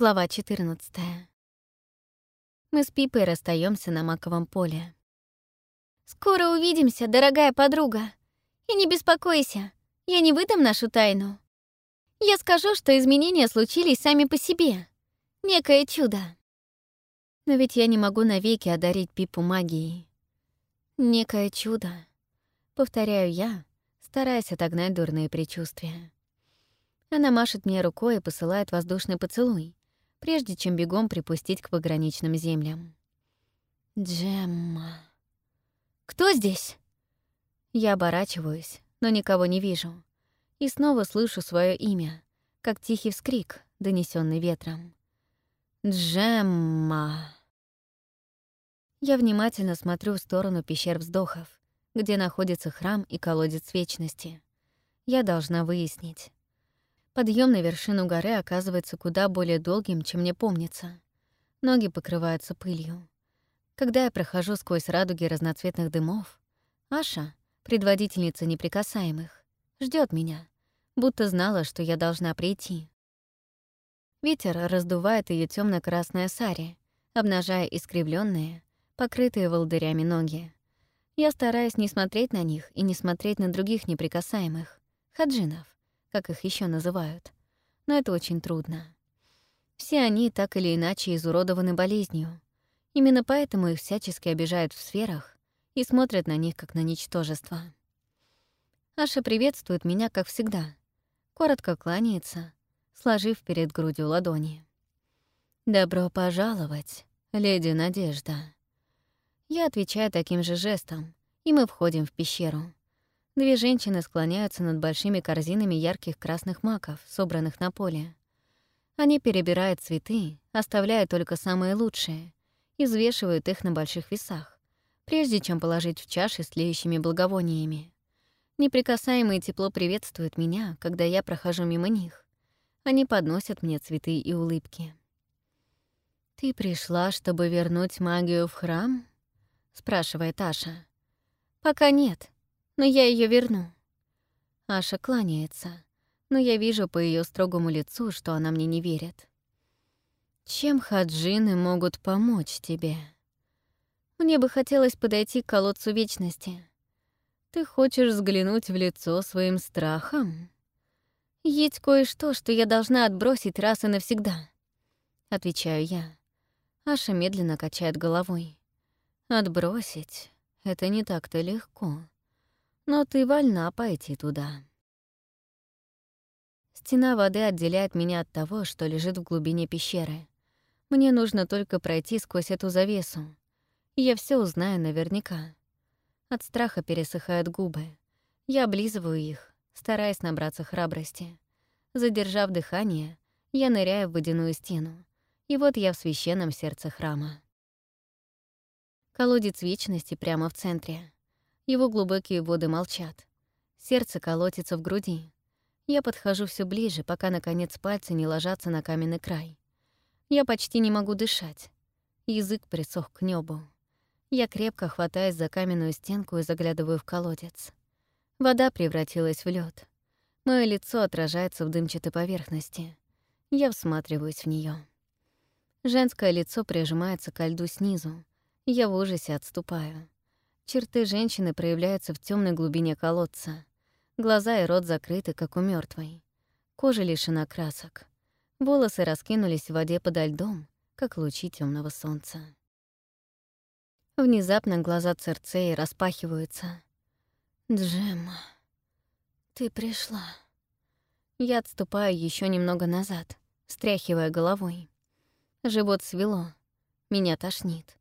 Глава 14. Мы с Пипой расстаемся на маковом поле. «Скоро увидимся, дорогая подруга. И не беспокойся, я не выдам нашу тайну. Я скажу, что изменения случились сами по себе. Некое чудо. Но ведь я не могу навеки одарить Пипу магией. Некое чудо. Повторяю я, стараясь отогнать дурные предчувствия. Она машет мне рукой и посылает воздушный поцелуй, прежде чем бегом припустить к пограничным землям. Джемма. «Кто здесь?» Я оборачиваюсь, но никого не вижу. И снова слышу свое имя, как тихий вскрик, донесенный ветром. «Джемма». Я внимательно смотрю в сторону пещер вздохов, где находится храм и колодец вечности. Я должна выяснить, Подъем на вершину горы оказывается куда более долгим, чем мне помнится. Ноги покрываются пылью. Когда я прохожу сквозь радуги разноцветных дымов, Аша, предводительница неприкасаемых, ждет меня, будто знала, что я должна прийти. Ветер раздувает ее темно красное сари, обнажая искривленные, покрытые волдырями ноги. Я стараюсь не смотреть на них и не смотреть на других неприкасаемых, хаджинов, как их еще называют. Но это очень трудно. Все они так или иначе изуродованы болезнью. Именно поэтому их всячески обижают в сферах и смотрят на них как на ничтожество. Аша приветствует меня, как всегда. Коротко кланяется, сложив перед грудью ладони. «Добро пожаловать, леди Надежда». Я отвечаю таким же жестом, и мы входим в пещеру. Две женщины склоняются над большими корзинами ярких красных маков, собранных на поле. Они перебирают цветы, оставляя только самые лучшие, и взвешивают их на больших весах, прежде чем положить в чаши с тлеющими благовониями. Неприкасаемые тепло приветствуют меня, когда я прохожу мимо них. Они подносят мне цветы и улыбки. «Ты пришла, чтобы вернуть магию в храм?» — спрашивает Аша. «Пока нет», но я ее верну». Аша кланяется, но я вижу по ее строгому лицу, что она мне не верит. «Чем хаджины могут помочь тебе?» «Мне бы хотелось подойти к колодцу вечности. Ты хочешь взглянуть в лицо своим страхом?» «Есть кое-что, что я должна отбросить раз и навсегда», — отвечаю я. Аша медленно качает головой. «Отбросить — это не так-то легко но ты вольна пойти туда. Стена воды отделяет меня от того, что лежит в глубине пещеры. Мне нужно только пройти сквозь эту завесу, я все узнаю наверняка. От страха пересыхают губы. Я облизываю их, стараясь набраться храбрости. Задержав дыхание, я ныряю в водяную стену. И вот я в священном сердце храма. Колодец вечности прямо в центре. Его глубокие воды молчат. Сердце колотится в груди. Я подхожу все ближе, пока, наконец, пальцы не ложатся на каменный край. Я почти не могу дышать. Язык присох к небу. Я крепко хватаюсь за каменную стенку и заглядываю в колодец. Вода превратилась в лед. Мое лицо отражается в дымчатой поверхности. Я всматриваюсь в нее. Женское лицо прижимается ко льду снизу. Я в ужасе отступаю. Черты женщины проявляются в темной глубине колодца. Глаза и рот закрыты, как у мертвой. Кожа лишена красок. Волосы раскинулись в воде подо льдом, как лучи темного солнца. Внезапно глаза Церцеи распахиваются. «Джемма, ты пришла». Я отступаю еще немного назад, стряхивая головой. Живот свело, меня тошнит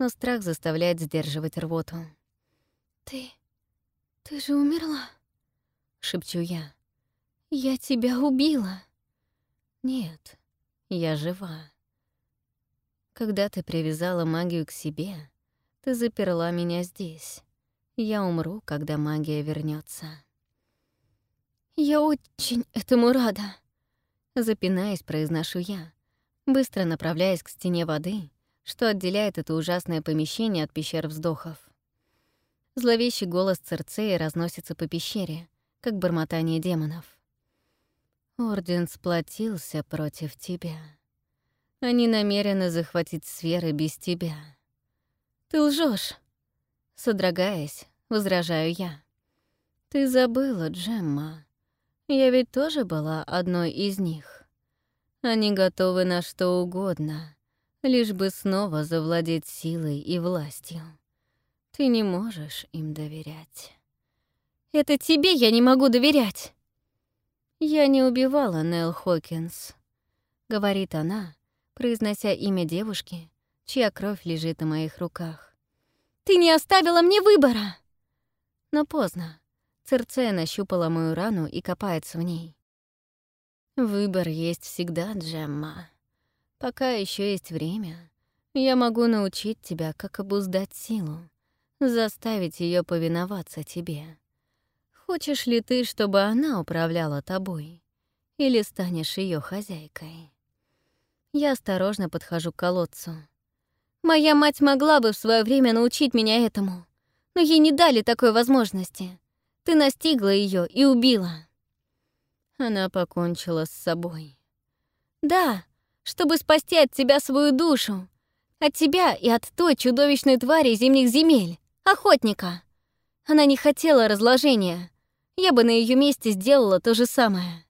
но страх заставляет сдерживать рвоту. «Ты... ты же умерла?» — шепчу я. «Я тебя убила!» «Нет, я жива. Когда ты привязала магию к себе, ты заперла меня здесь. Я умру, когда магия вернется. «Я очень этому рада!» Запинаясь, произношу я, быстро направляясь к стене воды что отделяет это ужасное помещение от пещер вздохов. Зловещий голос Церцеи разносится по пещере, как бормотание демонов. «Орден сплотился против тебя. Они намерены захватить сферы без тебя. Ты лжешь, содрогаясь, возражаю я. Ты забыла, Джемма. Я ведь тоже была одной из них. Они готовы на что угодно, лишь бы снова завладеть силой и властью. Ты не можешь им доверять. Это тебе я не могу доверять. Я не убивала Нелл Хокинс, говорит она, произнося имя девушки, чья кровь лежит на моих руках. Ты не оставила мне выбора. Но поздно. Церцея нащупала мою рану и копается в ней. Выбор есть всегда, Джемма. Пока еще есть время, я могу научить тебя, как обуздать силу, заставить ее повиноваться тебе. Хочешь ли ты, чтобы она управляла тобой? Или станешь ее хозяйкой? Я осторожно подхожу к колодцу. Моя мать могла бы в свое время научить меня этому, но ей не дали такой возможности. Ты настигла ее и убила. Она покончила с собой. Да, чтобы спасти от тебя свою душу. От тебя и от той чудовищной твари зимних земель, охотника. Она не хотела разложения. Я бы на ее месте сделала то же самое.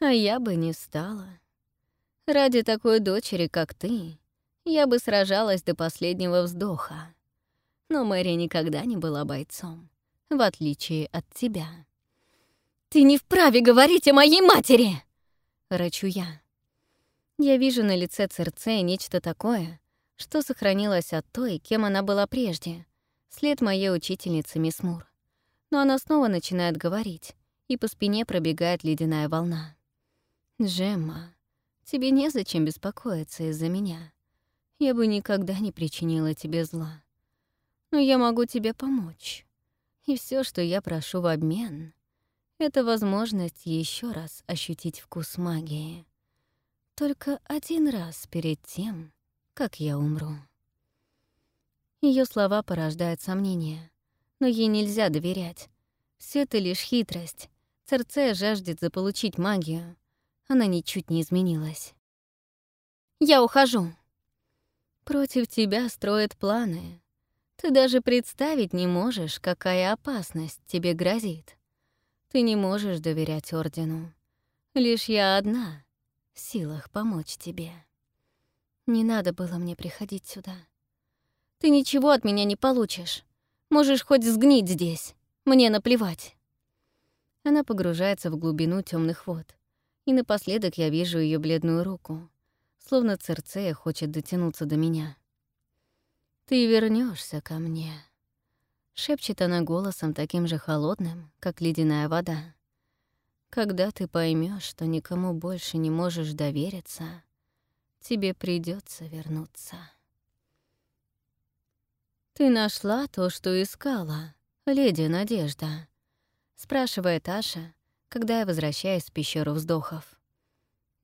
А я бы не стала. Ради такой дочери, как ты, я бы сражалась до последнего вздоха. Но Мэри никогда не была бойцом в отличие от тебя. «Ты не вправе говорить о моей матери!» — рычу я. Я вижу на лице Церцея нечто такое, что сохранилось от той, кем она была прежде, след моей учительницы Мисс Мур. Но она снова начинает говорить, и по спине пробегает ледяная волна. «Джемма, тебе незачем беспокоиться из-за меня. Я бы никогда не причинила тебе зла. Но я могу тебе помочь. И все, что я прошу в обмен, это возможность еще раз ощутить вкус магии. Только один раз перед тем, как я умру. Ее слова порождают сомнения, но ей нельзя доверять. Все это лишь хитрость. Церцея жаждет заполучить магию. Она ничуть не изменилась. «Я ухожу!» «Против тебя строят планы», ты даже представить не можешь, какая опасность тебе грозит. Ты не можешь доверять Ордену. Лишь я одна в силах помочь тебе. Не надо было мне приходить сюда. Ты ничего от меня не получишь. Можешь хоть сгнить здесь. Мне наплевать. Она погружается в глубину темных вод. И напоследок я вижу ее бледную руку, словно Церцея хочет дотянуться до меня. «Ты вернешься ко мне», — шепчет она голосом таким же холодным, как ледяная вода. «Когда ты поймешь, что никому больше не можешь довериться, тебе придется вернуться». «Ты нашла то, что искала, леди Надежда?» — спрашивает Аша, когда я возвращаюсь в пещеру вздохов.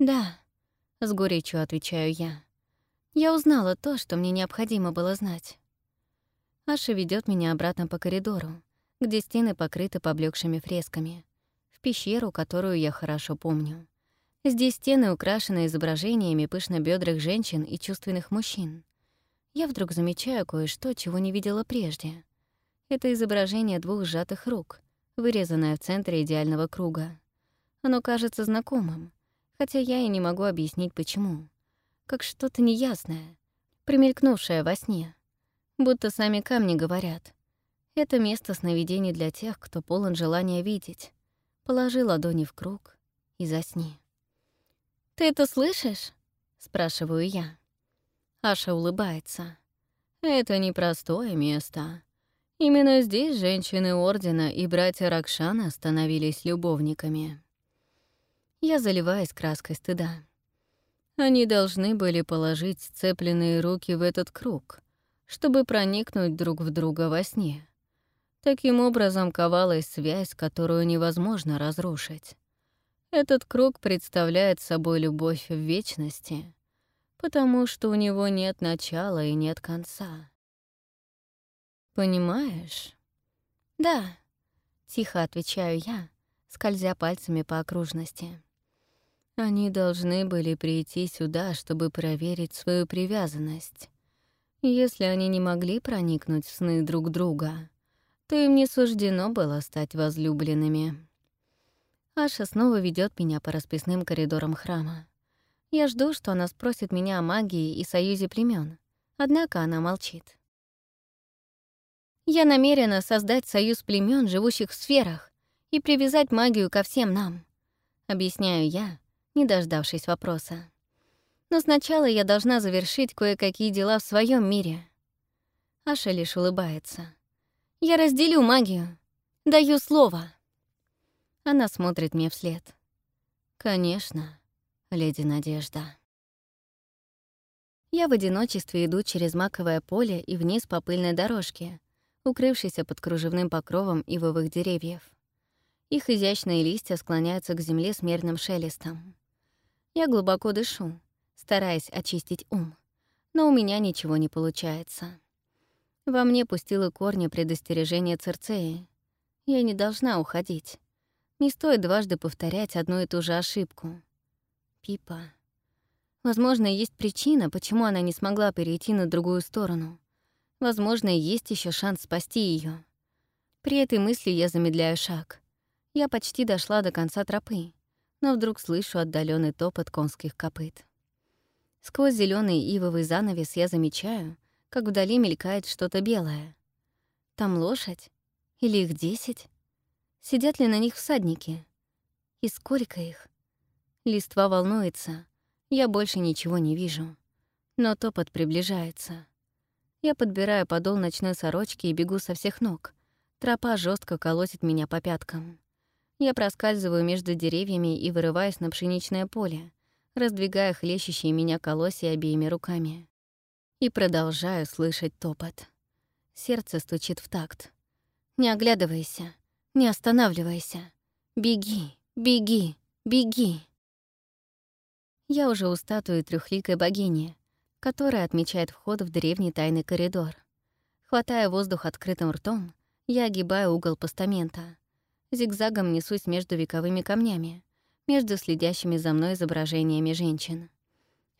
«Да», — с горечью отвечаю я. Я узнала то, что мне необходимо было знать. Аша ведет меня обратно по коридору, где стены покрыты поблекшими фресками, в пещеру, которую я хорошо помню. Здесь стены украшены изображениями пышнобёдрых женщин и чувственных мужчин. Я вдруг замечаю кое-что, чего не видела прежде. Это изображение двух сжатых рук, вырезанное в центре идеального круга. Оно кажется знакомым, хотя я и не могу объяснить, почему как что-то неясное, примелькнувшее во сне. Будто сами камни говорят. Это место сновидений для тех, кто полон желания видеть. Положи ладони в круг и засни. «Ты это слышишь?» — спрашиваю я. Аша улыбается. «Это непростое место. Именно здесь женщины Ордена и братья Ракшана становились любовниками». Я заливаюсь краской стыда. Они должны были положить сцепленные руки в этот круг, чтобы проникнуть друг в друга во сне. Таким образом ковалась связь, которую невозможно разрушить. Этот круг представляет собой любовь в вечности, потому что у него нет начала и нет конца. Понимаешь? Да, тихо отвечаю я, скользя пальцами по окружности. Они должны были прийти сюда, чтобы проверить свою привязанность. Если они не могли проникнуть в сны друг друга, то им не суждено было стать возлюбленными. Аша снова ведет меня по расписным коридорам храма. Я жду, что она спросит меня о магии и союзе племен, однако она молчит. Я намерена создать союз племен, живущих в сферах, и привязать магию ко всем нам. Объясняю я, не дождавшись вопроса. Но сначала я должна завершить кое-какие дела в своем мире. Аша лишь улыбается. Я разделю магию. Даю слово. Она смотрит мне вслед. Конечно, леди Надежда. Я в одиночестве иду через маковое поле и вниз по пыльной дорожке, укрывшейся под кружевным покровом ивовых деревьев. Их изящные листья склоняются к земле с мерным шелестом. Я глубоко дышу, стараясь очистить ум, но у меня ничего не получается. Во мне пустило корни предостережения Церцеи. Я не должна уходить. Не стоит дважды повторять одну и ту же ошибку. Пипа. Возможно, есть причина, почему она не смогла перейти на другую сторону. Возможно, есть еще шанс спасти ее. При этой мысли я замедляю шаг. Я почти дошла до конца тропы, но вдруг слышу отдаленный топот конских копыт. Сквозь зеленый ивовый занавес я замечаю, как вдали мелькает что-то белое. Там лошадь? Или их десять? Сидят ли на них всадники? И сколько их? Листва волнуется. Я больше ничего не вижу. Но топот приближается. Я подбираю подол ночной сорочки и бегу со всех ног. Тропа жестко колотит меня по пяткам. Я проскальзываю между деревьями и вырываюсь на пшеничное поле, раздвигая хлещущие меня колосья обеими руками. И продолжаю слышать топот. Сердце стучит в такт. Не оглядывайся, не останавливайся. Беги, беги, беги. Я уже у статуи трехликой богини, которая отмечает вход в древний тайный коридор. Хватая воздух открытым ртом, я огибаю угол постамента — Зигзагом несусь между вековыми камнями, между следящими за мной изображениями женщин.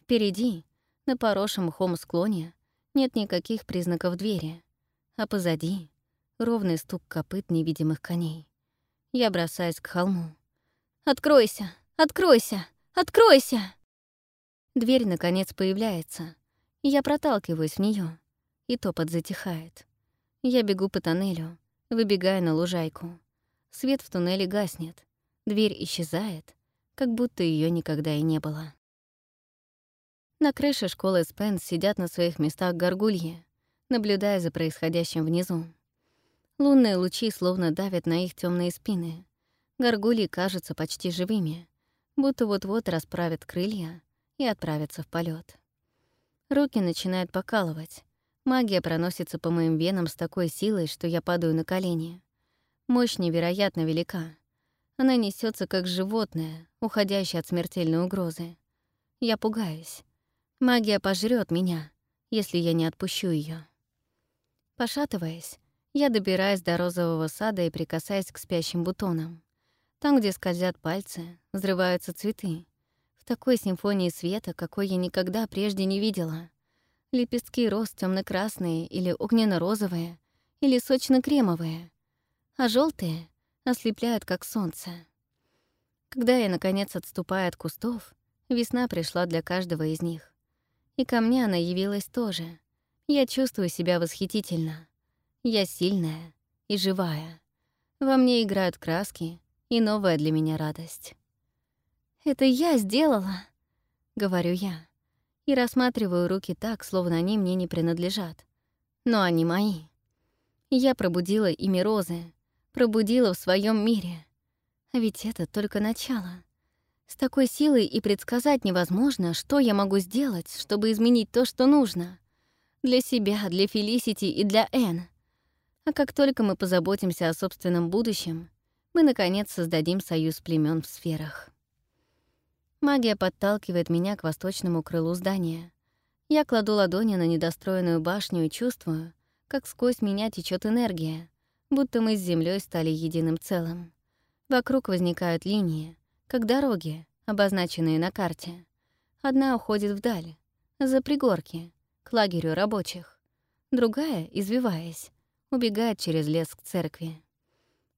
Впереди, на поросшем мхом склоне, нет никаких признаков двери, а позади — ровный стук копыт невидимых коней. Я бросаюсь к холму. «Откройся! Откройся! Откройся!» Дверь, наконец, появляется, я проталкиваюсь в нее, и топот затихает. Я бегу по тоннелю, выбегая на лужайку. Свет в туннеле гаснет, дверь исчезает, как будто ее никогда и не было. На крыше школы Спенс сидят на своих местах горгульи, наблюдая за происходящим внизу. Лунные лучи словно давят на их темные спины. Горгульи кажутся почти живыми, будто вот-вот расправят крылья и отправятся в полет. Руки начинают покалывать. Магия проносится по моим венам с такой силой, что я падаю на колени. Мощь невероятно велика. Она несется как животное, уходящее от смертельной угрозы. Я пугаюсь. Магия пожрет меня, если я не отпущу ее. Пошатываясь, я добираюсь до розового сада и прикасаюсь к спящим бутонам. Там, где скользят пальцы, взрываются цветы. Такой симфонии света, какой я никогда прежде не видела. Лепестки роз темно красные или огненно-розовые, или сочно-кремовые а желтые ослепляют, как солнце. Когда я, наконец, отступаю от кустов, весна пришла для каждого из них. И ко мне она явилась тоже. Я чувствую себя восхитительно. Я сильная и живая. Во мне играют краски и новая для меня радость. «Это я сделала», — говорю я, и рассматриваю руки так, словно они мне не принадлежат. Но они мои. Я пробудила ими розы, пробудила в своем мире. А ведь это только начало. С такой силой и предсказать невозможно, что я могу сделать, чтобы изменить то, что нужно. Для себя, для Фелисити и для Энн. А как только мы позаботимся о собственном будущем, мы, наконец, создадим союз племен в сферах. Магия подталкивает меня к восточному крылу здания. Я кладу ладони на недостроенную башню и чувствую, как сквозь меня течет энергия, будто мы с Землей стали единым целым. Вокруг возникают линии, как дороги, обозначенные на карте. Одна уходит вдаль, за пригорки, к лагерю рабочих. Другая, извиваясь, убегает через лес к церкви.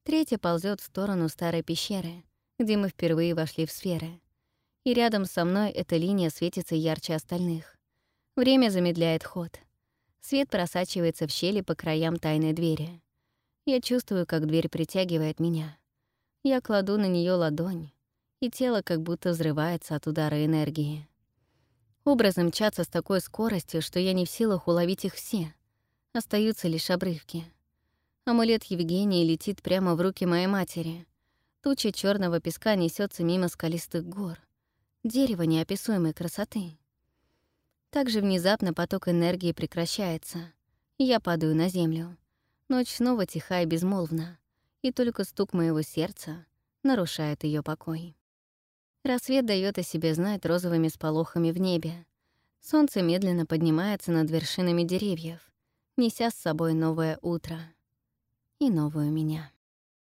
Третья ползет в сторону старой пещеры, где мы впервые вошли в сферы. И рядом со мной эта линия светится ярче остальных. Время замедляет ход. Свет просачивается в щели по краям тайной двери. Я чувствую, как дверь притягивает меня. Я кладу на нее ладонь, и тело как будто взрывается от удара энергии. Образы мчатся с такой скоростью, что я не в силах уловить их все. Остаются лишь обрывки. Амулет Евгении летит прямо в руки моей матери. Туча черного песка несется мимо скалистых гор. Дерево неописуемой красоты. Также внезапно поток энергии прекращается, я падаю на землю. Ночь снова тиха и безмолвна, и только стук моего сердца нарушает ее покой. Рассвет дает о себе знать розовыми сполохами в небе. Солнце медленно поднимается над вершинами деревьев, неся с собой новое утро и новую меня.